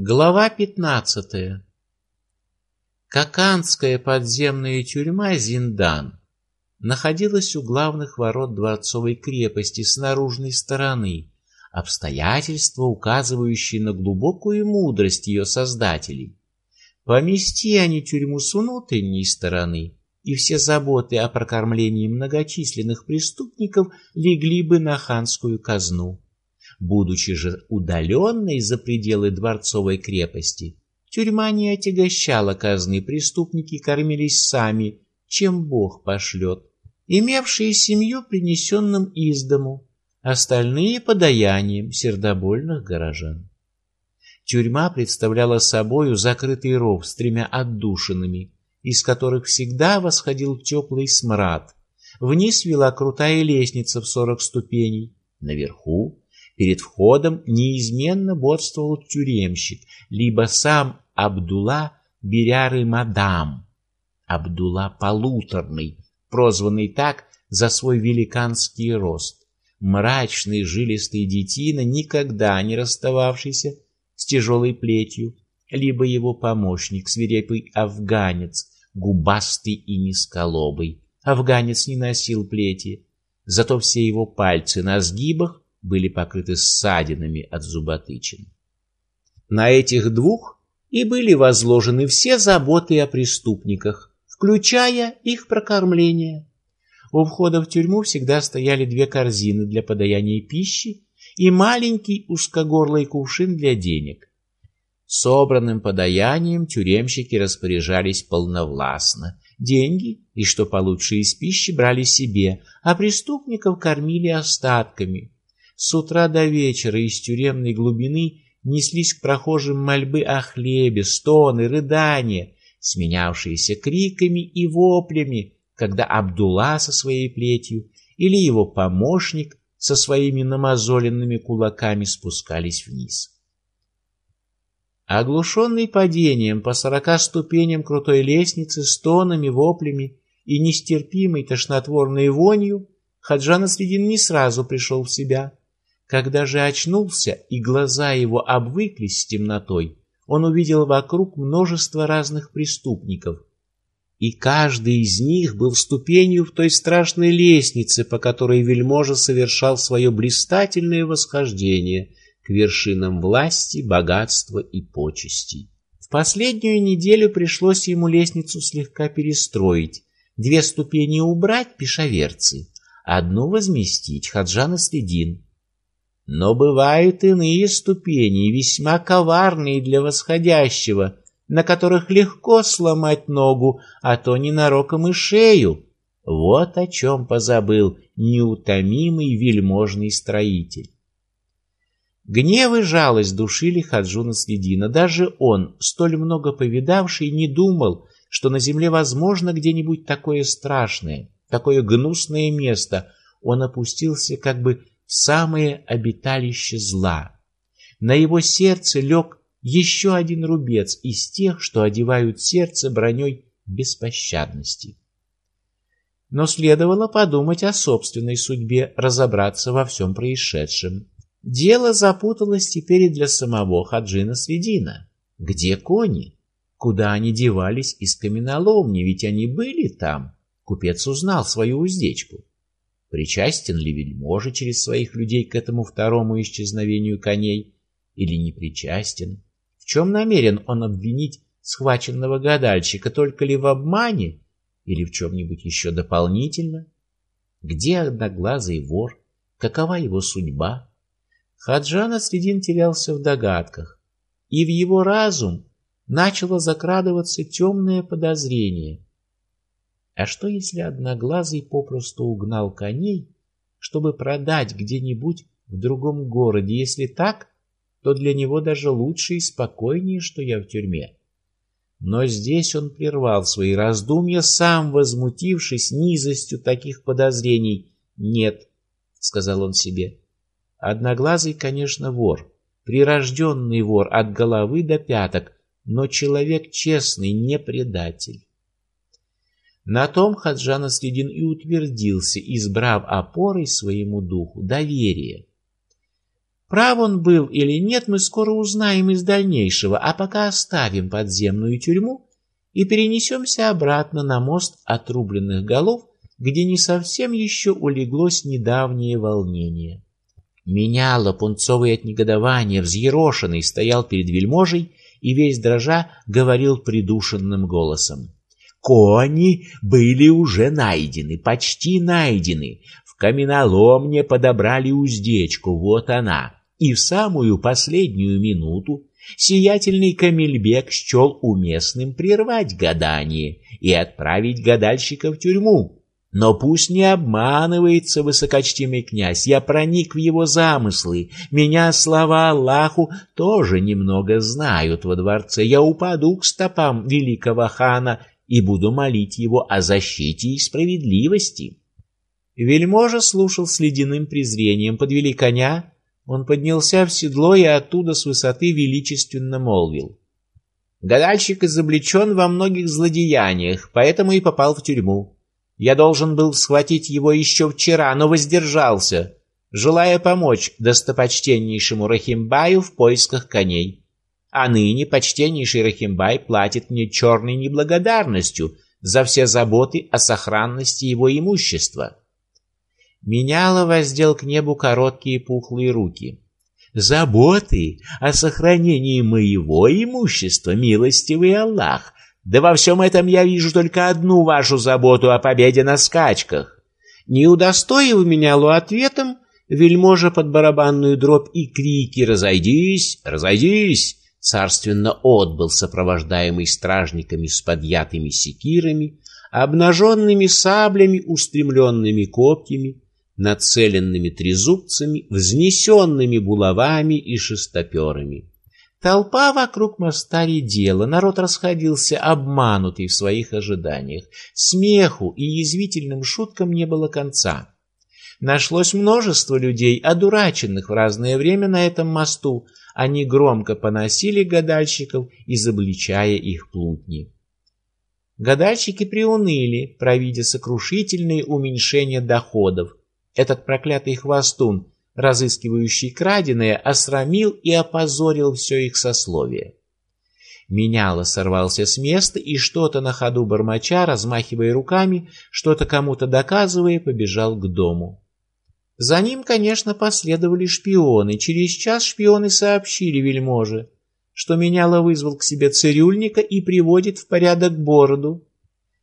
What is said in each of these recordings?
Глава пятнадцатая. Каканская подземная тюрьма Зиндан находилась у главных ворот дворцовой крепости с наружной стороны, обстоятельства, указывающие на глубокую мудрость ее создателей. Помести они тюрьму с внутренней стороны, и все заботы о прокормлении многочисленных преступников легли бы на ханскую казну. Будучи же удаленной за пределы дворцовой крепости, тюрьма не отягощала казны, преступники кормились сами, чем Бог пошлет, имевшие семью принесенным из дому, остальные подаянием сердобольных горожан. Тюрьма представляла собою закрытый ров с тремя отдушинами, из которых всегда восходил теплый смрад. Вниз вела крутая лестница в сорок ступеней. Наверху Перед входом неизменно бодствовал тюремщик, либо сам Абдулла Беряры Мадам, Абдулла Полуторный, прозванный так за свой великанский рост. Мрачный жилистый детина, никогда не расстававшийся с тяжелой плетью, либо его помощник, свирепый афганец, губастый и низколобый. Афганец не носил плети, зато все его пальцы на сгибах были покрыты ссадинами от зуботычин. На этих двух и были возложены все заботы о преступниках, включая их прокормление. У входа в тюрьму всегда стояли две корзины для подаяния пищи и маленький узкогорлый кувшин для денег. Собранным подаянием тюремщики распоряжались полновластно. Деньги и что получше из пищи брали себе, а преступников кормили остатками, с утра до вечера из тюремной глубины неслись к прохожим мольбы о хлебе, стоны, рыдания, сменявшиеся криками и воплями, когда Абдулла со своей плетью или его помощник со своими намазоленными кулаками спускались вниз. Оглушенный падением по сорока ступеням крутой лестницы, стонами, воплями и нестерпимой тошнотворной вонью, Хаджан Асредин не сразу пришел в себя. Когда же очнулся и глаза его обвыклись с темнотой, он увидел вокруг множество разных преступников, и каждый из них был ступенью в той страшной лестнице, по которой вельможа совершал свое блистательное восхождение к вершинам власти, богатства и почестей. В последнюю неделю пришлось ему лестницу слегка перестроить, две ступени убрать пешаверцы, одну возместить Хаджан Следин, но бывают иные ступени, весьма коварные для восходящего, на которых легко сломать ногу, а то ненароком и шею. Вот о чем позабыл неутомимый вельможный строитель. Гнев и жалость душили Хаджуна Следина. Даже он, столь много повидавший, не думал, что на земле возможно где-нибудь такое страшное, такое гнусное место. Он опустился как бы самое обиталище зла. На его сердце лег еще один рубец из тех, что одевают сердце броней беспощадности. Но следовало подумать о собственной судьбе, разобраться во всем происшедшем. Дело запуталось теперь и для самого Хаджина Свидина. Где кони? Куда они девались из каменоломни? Ведь они были там. Купец узнал свою уздечку. Причастен ли вельможа через своих людей к этому второму исчезновению коней или не причастен? В чем намерен он обвинить схваченного гадальщика, только ли в обмане или в чем-нибудь еще дополнительно? Где одноглазый вор? Какова его судьба? Хаджан Асредин терялся в догадках, и в его разум начало закрадываться темное подозрение — а что, если Одноглазый попросту угнал коней, чтобы продать где-нибудь в другом городе? Если так, то для него даже лучше и спокойнее, что я в тюрьме. Но здесь он прервал свои раздумья, сам возмутившись низостью таких подозрений. «Нет», — сказал он себе, — «Одноглазый, конечно, вор, прирожденный вор от головы до пяток, но человек честный, не предатель». На том Хаджан Аследин и утвердился, избрав опорой своему духу доверие. Прав он был или нет, мы скоро узнаем из дальнейшего, а пока оставим подземную тюрьму и перенесемся обратно на мост отрубленных голов, где не совсем еще улеглось недавнее волнение. Меняло пунцовый от негодования, взъерошенный, стоял перед вельможей и весь дрожа говорил придушенным голосом. Кони были уже найдены, почти найдены. В каменоломне подобрали уздечку, вот она. И в самую последнюю минуту сиятельный Камильбек счел уместным прервать гадание и отправить гадальщика в тюрьму. Но пусть не обманывается высокочтимый князь, я проник в его замыслы. Меня, слава Аллаху, тоже немного знают во дворце. Я упаду к стопам великого хана и буду молить его о защите и справедливости. Вельможа слушал с ледяным презрением, подвели коня, он поднялся в седло и оттуда с высоты величественно молвил. Гадальщик изобличен во многих злодеяниях, поэтому и попал в тюрьму. Я должен был схватить его еще вчера, но воздержался, желая помочь достопочтеннейшему Рахимбаю в поисках коней. А ныне почтеннейший Рахимбай платит мне черной неблагодарностью за все заботы о сохранности его имущества. Меняло воздел к небу короткие пухлые руки. Заботы о сохранении моего имущества, милостивый Аллах. Да во всем этом я вижу только одну вашу заботу о победе на скачках. Не удостоив меня лу ответом, вельможа под барабанную дробь и крики «Разойдись! Разойдись!» Царственно отбыл, сопровождаемый стражниками с подъятыми секирами, обнаженными саблями, устремленными копьями, нацеленными трезубцами, взнесенными булавами и шестоперами. Толпа вокруг моста редела, народ расходился обманутый в своих ожиданиях. Смеху и язвительным шуткам не было конца. Нашлось множество людей, одураченных в разное время на этом мосту. Они громко поносили гадальщиков, изобличая их плутни. Гадальщики приуныли, провидя сокрушительные уменьшения доходов, этот проклятый хвостун, разыскивающий краденое, осрамил и опозорил все их сословие. Меняло сорвался с места и что-то на ходу бормоча, размахивая руками, что-то кому-то доказывая, побежал к дому. За ним, конечно, последовали шпионы. Через час шпионы сообщили вельможе, что Меняло вызвал к себе цирюльника и приводит в порядок бороду.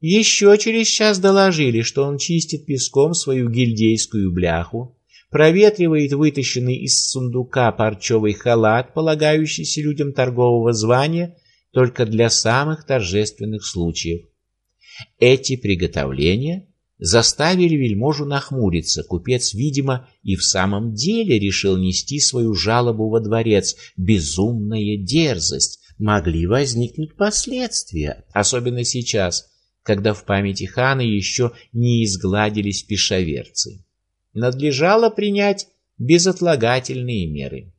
Еще через час доложили, что он чистит песком свою гильдейскую бляху, проветривает вытащенный из сундука парчевый халат, полагающийся людям торгового звания только для самых торжественных случаев. Эти приготовления заставили вельможу нахмуриться. Купец, видимо, и в самом деле решил нести свою жалобу во дворец. Безумная дерзость. Могли возникнуть последствия, особенно сейчас, когда в памяти хана еще не изгладились пешаверцы. Надлежало принять безотлагательные меры.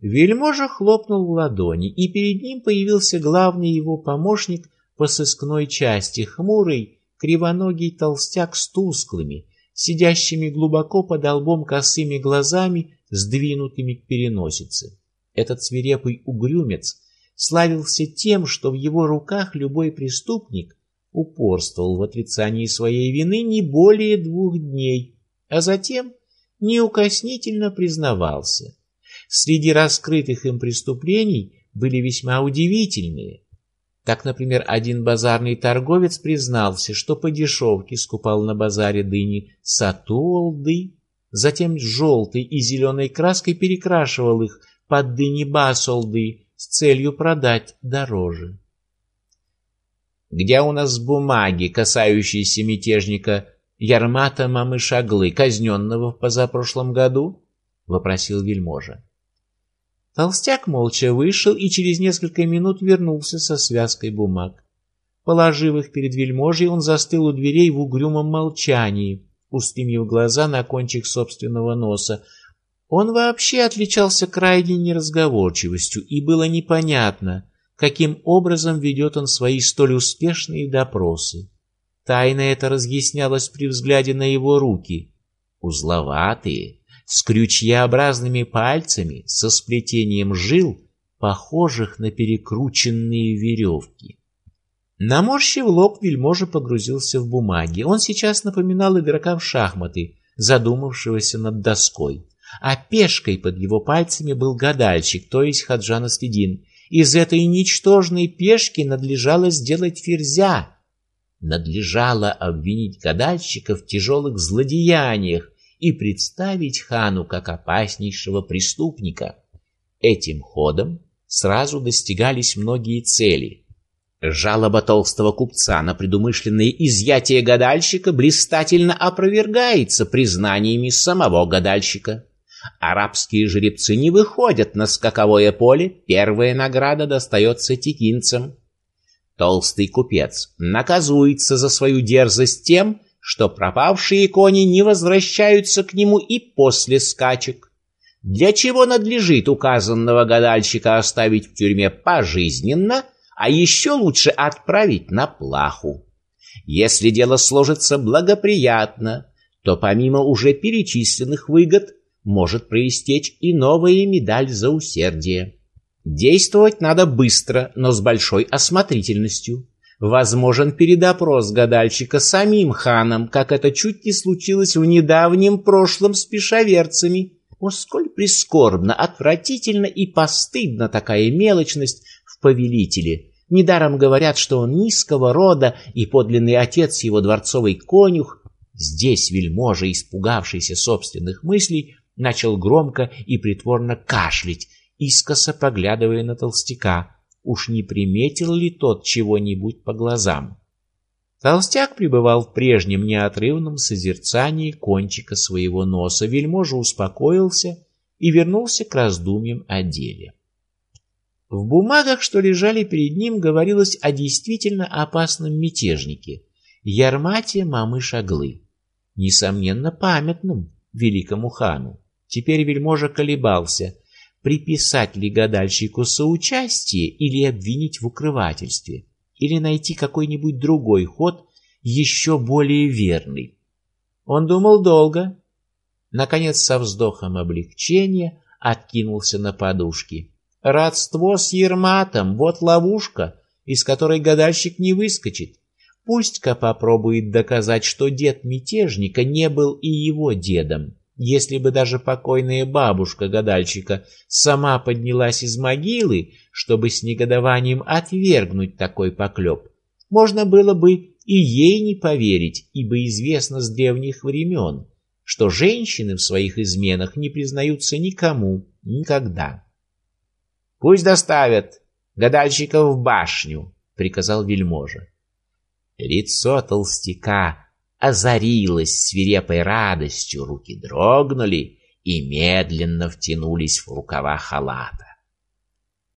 Вельможа хлопнул в ладони, и перед ним появился главный его помощник по сыскной части, хмурый, кривоногий толстяк с тусклыми, сидящими глубоко под лбом косыми глазами, сдвинутыми к переносице. Этот свирепый угрюмец славился тем, что в его руках любой преступник упорствовал в отрицании своей вины не более двух дней, а затем неукоснительно признавался. Среди раскрытых им преступлений были весьма удивительные. Так, например, один базарный торговец признался, что по дешевке скупал на базаре дыни сатуолды, затем желтой и зеленой краской перекрашивал их под дыни басолды с целью продать дороже. Где у нас бумаги, касающиеся мятежника Ярмата Мамышаглы, казненного в позапрошлом году? вопросил вельможа. Толстяк молча вышел и через несколько минут вернулся со связкой бумаг. Положив их перед вельможей, он застыл у дверей в угрюмом молчании, устремив глаза на кончик собственного носа. Он вообще отличался крайней неразговорчивостью, и было непонятно, каким образом ведет он свои столь успешные допросы. Тайна эта разъяснялась при взгляде на его руки, узловатые, с крючьеобразными пальцами, со сплетением жил, похожих на перекрученные веревки. Наморщив лоб, вельможа погрузился в бумаги. Он сейчас напоминал игрока в шахматы, задумавшегося над доской. А пешкой под его пальцами был гадальщик, то есть Хаджан Астедин. Из этой ничтожной пешки надлежало сделать ферзя. Надлежало обвинить гадальщика в тяжелых злодеяниях и представить хану как опаснейшего преступника. Этим ходом сразу достигались многие цели — Жалоба толстого купца на предумышленное изъятие гадальщика блистательно опровергается признаниями самого гадальщика. Арабские жеребцы не выходят на скаковое поле, первая награда достается текинцам. Толстый купец наказуется за свою дерзость тем, что пропавшие кони не возвращаются к нему и после скачек. Для чего надлежит указанного гадальщика оставить в тюрьме пожизненно – а еще лучше отправить на плаху. Если дело сложится благоприятно, то помимо уже перечисленных выгод может проистечь и новая медаль за усердие. Действовать надо быстро, но с большой осмотрительностью. Возможен передопрос гадальщика самим ханом, как это чуть не случилось в недавнем прошлом с пешаверцами. О, сколь прискорбно, отвратительно и постыдна такая мелочность в повелителе. Недаром говорят, что он низкого рода и подлинный отец его дворцовый конюх. Здесь вельможа, испугавшийся собственных мыслей, начал громко и притворно кашлять, искоса поглядывая на толстяка. Уж не приметил ли тот чего-нибудь по глазам? Толстяк пребывал в прежнем неотрывном созерцании кончика своего носа. Вельможа успокоился и вернулся к раздумьям о деле. В бумагах, что лежали перед ним, говорилось о действительно опасном мятежнике Ярмате Мамыш-Аглы, несомненно памятном великому хану. Теперь вельможа колебался, приписать ли гадальщику соучастие или обвинить в укрывательстве, или найти какой-нибудь другой ход, еще более верный. Он думал долго, наконец со вздохом облегчения откинулся на подушки. Родство с Ерматом — вот ловушка, из которой гадальщик не выскочит. Пусть-ка попробует доказать, что дед мятежника не был и его дедом. Если бы даже покойная бабушка гадальщика сама поднялась из могилы, чтобы с негодованием отвергнуть такой поклеп, можно было бы и ей не поверить, ибо известно с древних времен, что женщины в своих изменах не признаются никому никогда. Пусть доставят гадальщика в башню, приказал вельможа. Лицо толстяка озарилось свирепой радостью, руки дрогнули и медленно втянулись в рукава халата.